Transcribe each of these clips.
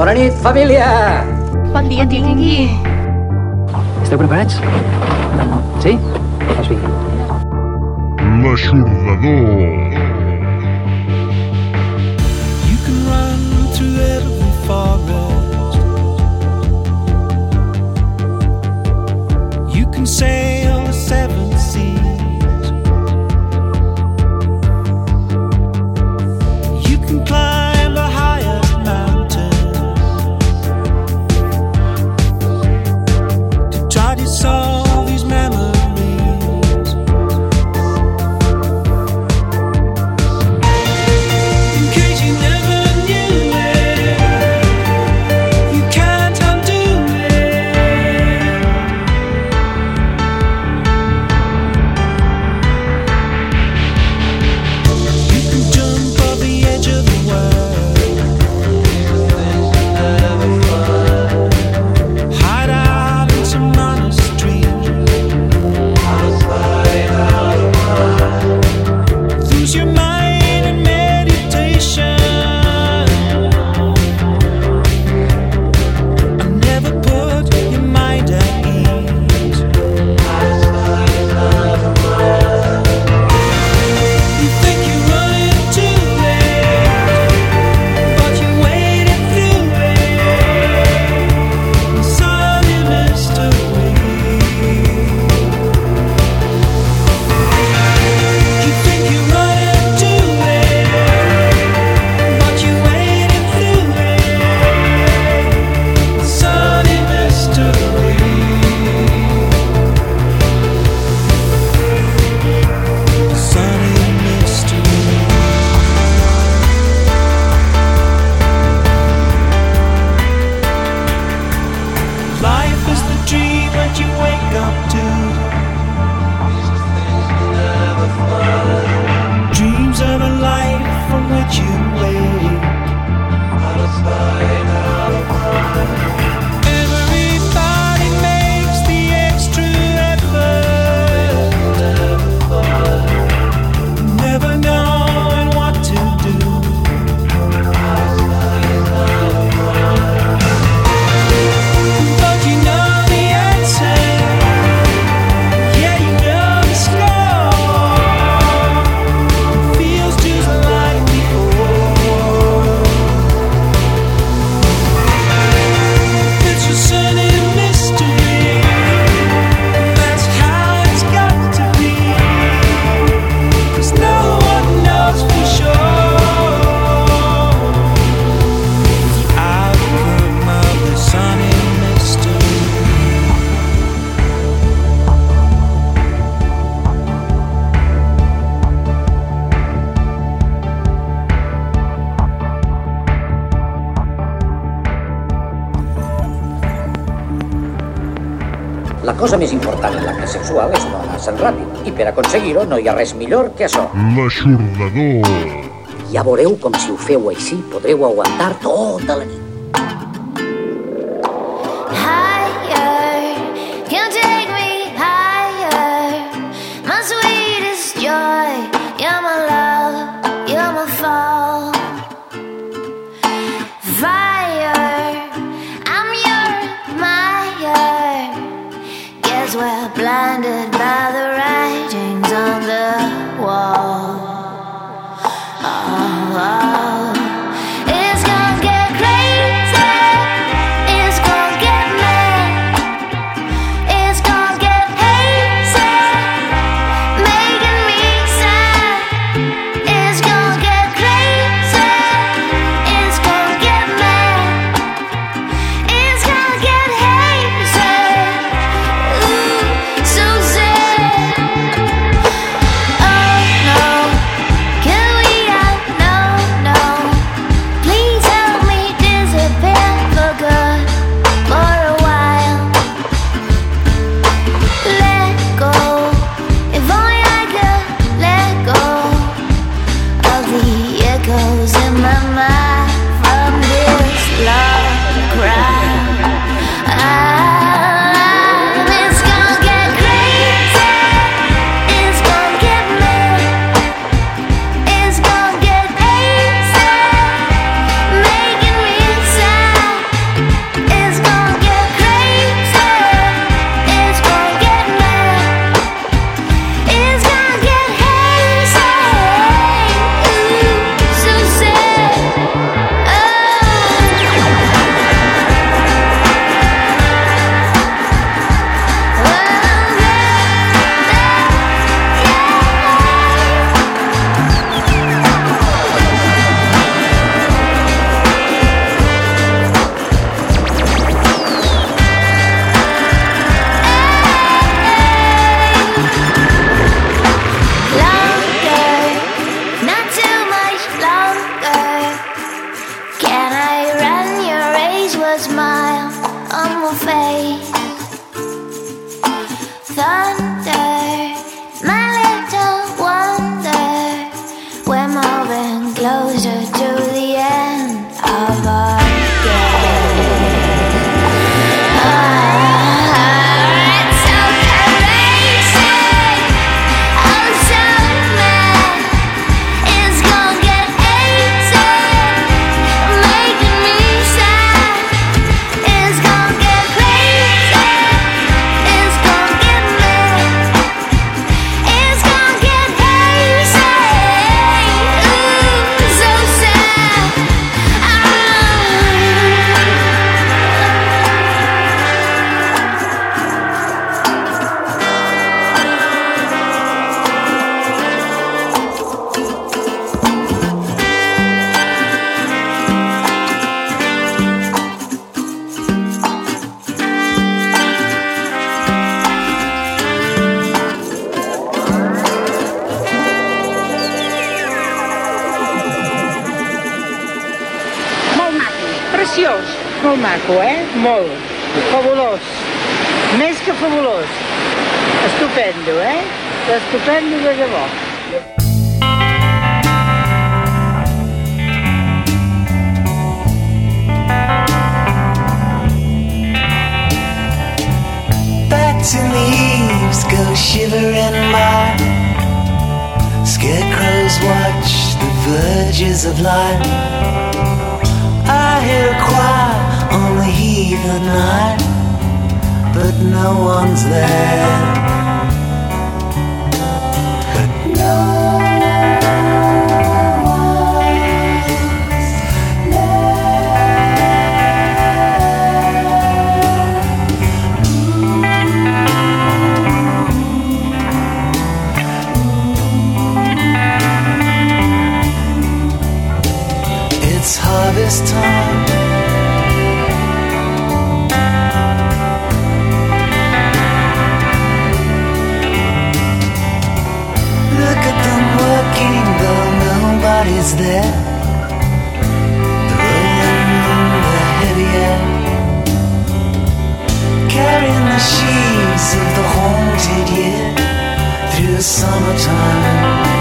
Bona nit, família! Bon dia, bon tingui. Esteu preparats? Sí? Doncs vinga. L'Aixordador. You can run to every forest You can sail the seven no hi ha res millor que això. L'aixordador. Ja veureu com si ho feu així podreu aguantar tota la nit. leaves go shivering by. Scarecrows watch the verges of light. I hear a choir on the heave of night, but no one's there. But no is there? Carrying the sheaves of the haunted year through the summertime.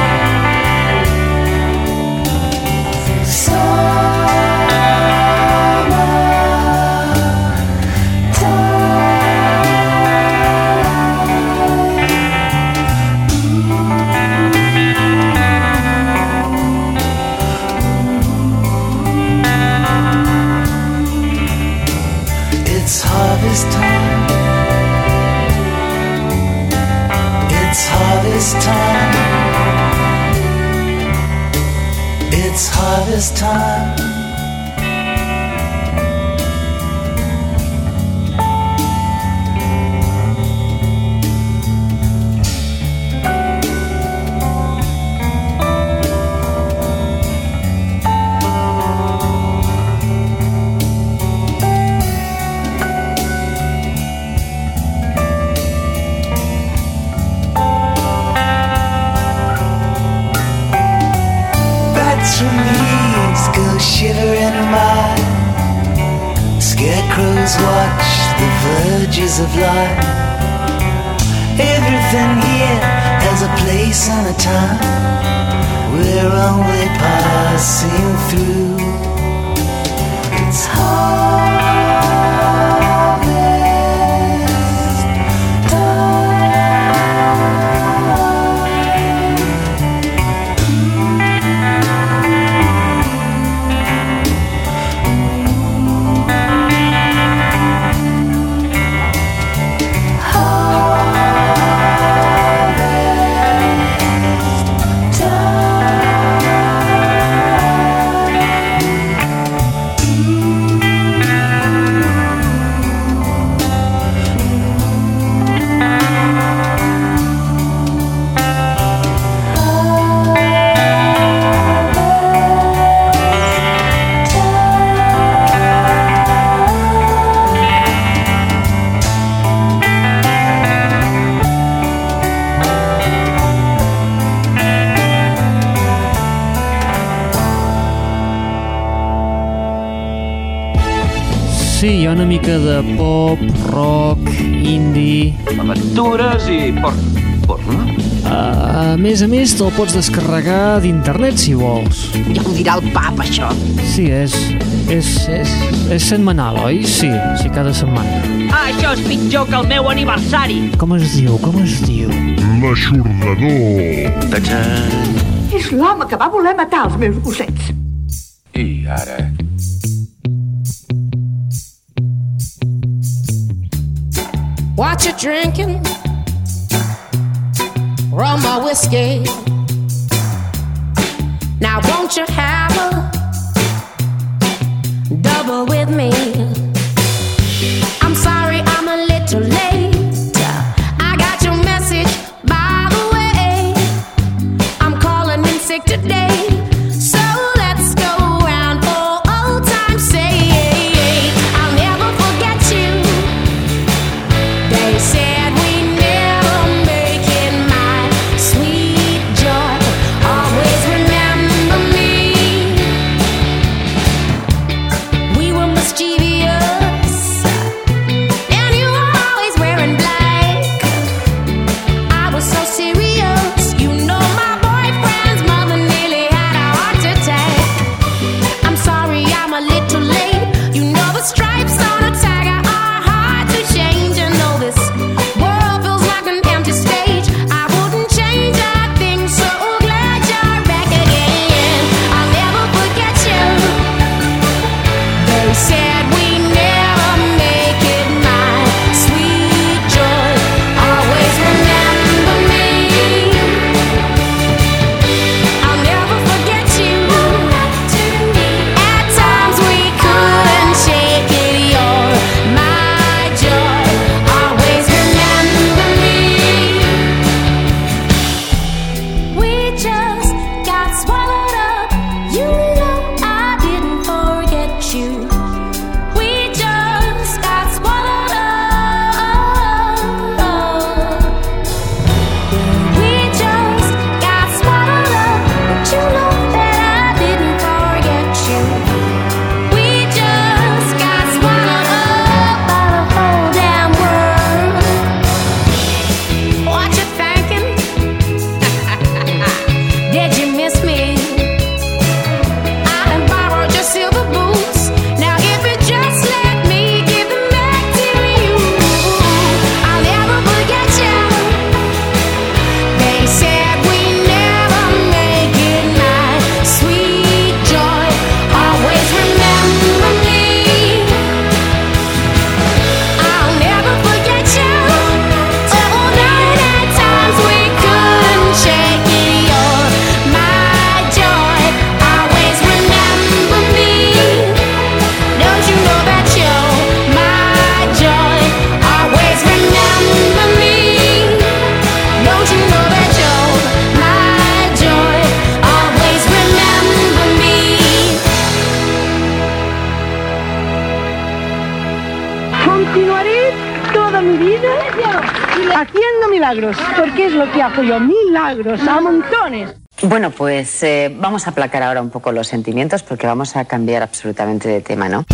te'l pots descarregar d'internet, si vols. Ja ho dirà el pap, això. Sí, és... és... és, és setmanal, oi? Sí, sí, cada setmana. Ah, això és pitjor que el meu aniversari. Com es diu, com es diu? L'aixordador. És l'home que va voler matar els meus gossets. I ara... What you drinking? rum or whiskey. Now, won't you have a double with me? milagros a montones. Bueno, pues eh, vamos a aplacar ahora un poco los sentimientos porque vamos a cambiar absolutamente de tema, ¿no?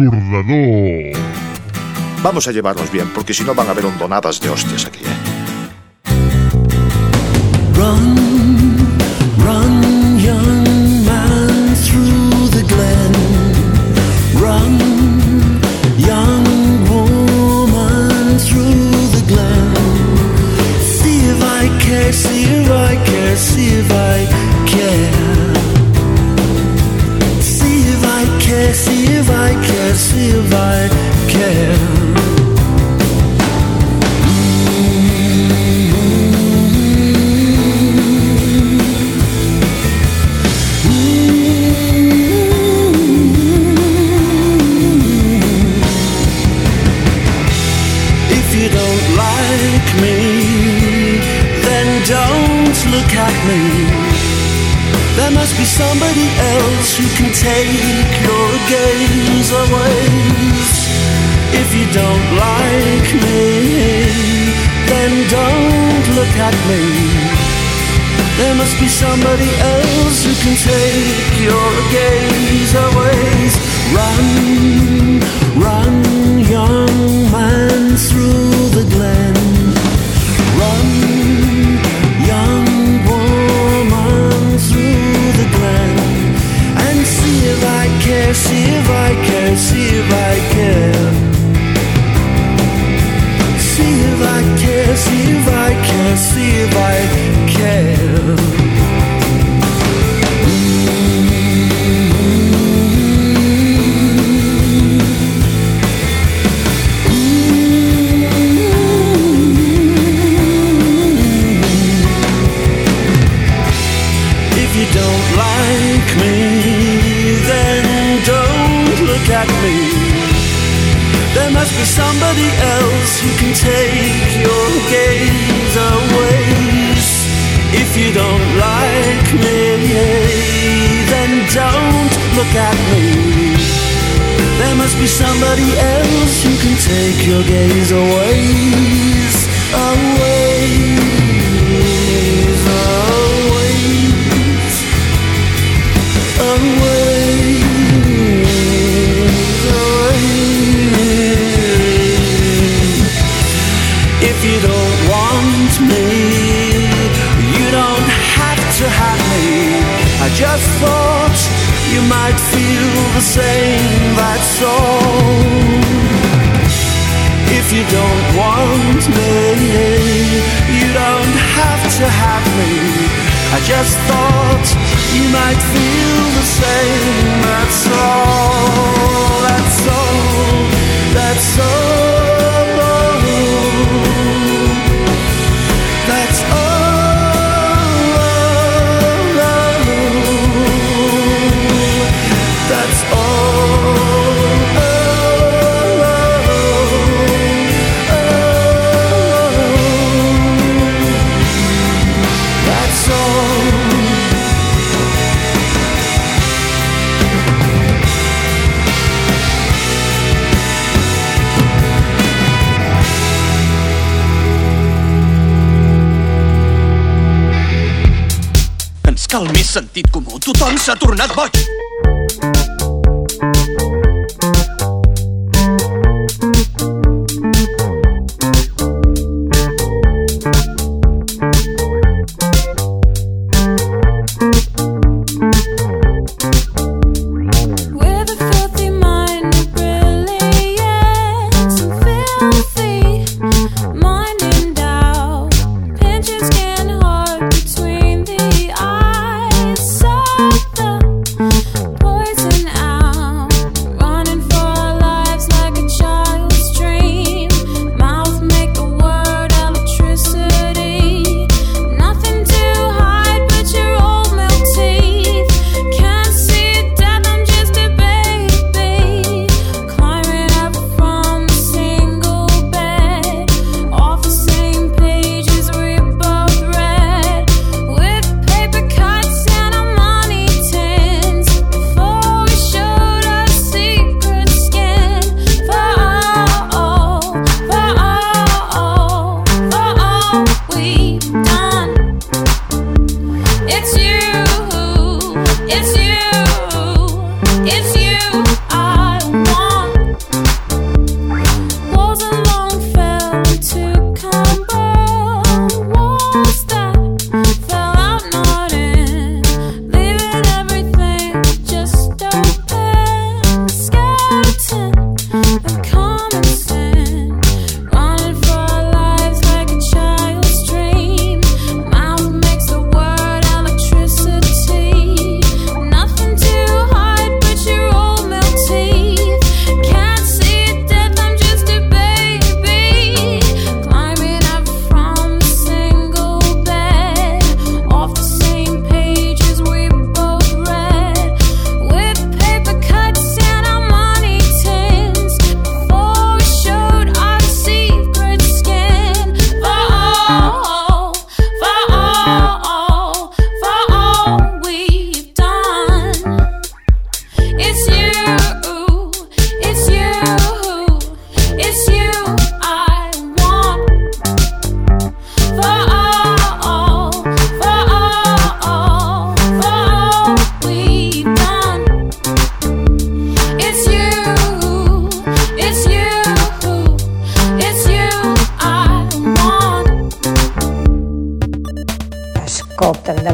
Churdador. Vamos a llevarnos bien, porque si no van a haber hondonadas de hostias aquí, ¿eh? I just thought you might feel the same, that's all. que el més sentit comú tothom s'ha tornat boig.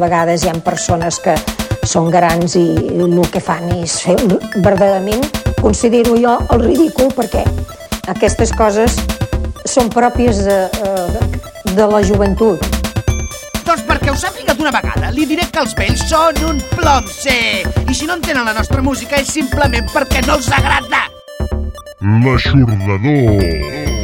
Vegades hi ha persones que són grans i el que fan és fer verdaderament, considero jo, el ridícul, perquè aquestes coses són pròpies de, eh, de la joventut. Doncs perquè ho sàpiga d'una vegada, li diré que els vells són un plom, sí. I si no entenen la nostra música és simplement perquè no els agrada. L'aixordador.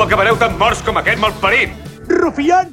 Acabareu tan morts com aquest malparit. Rufián!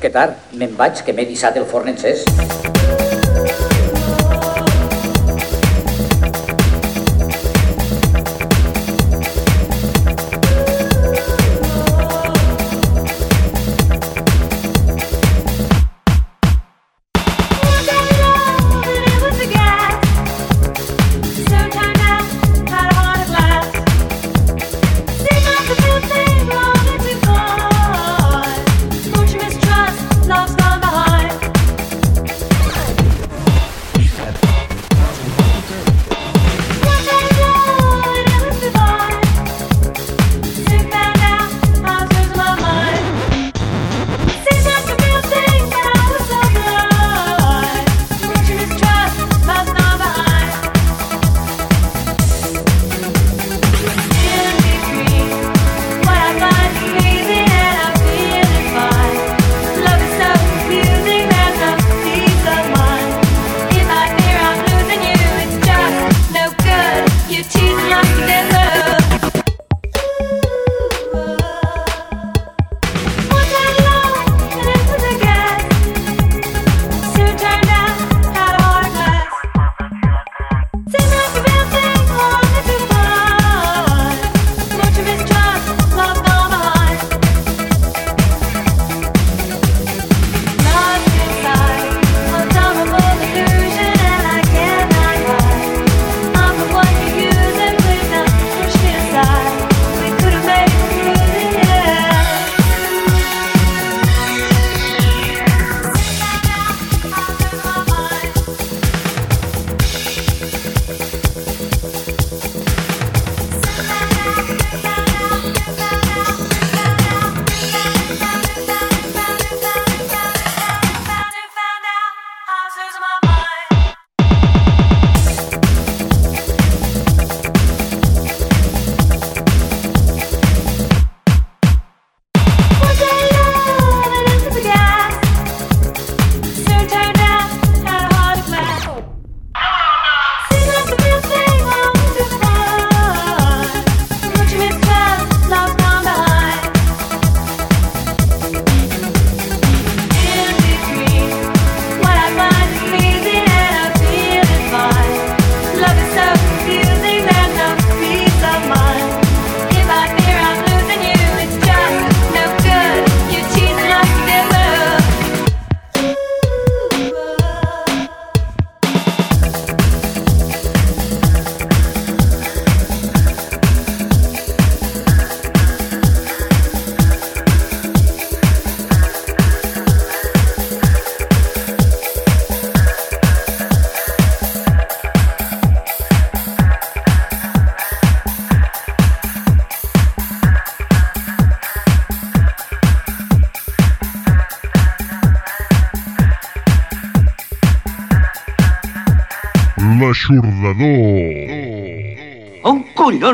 Que tard. Me'n vaig, que m'he dissat el forn encès.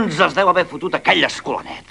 On collons es deu haver fotut aquell escolanet?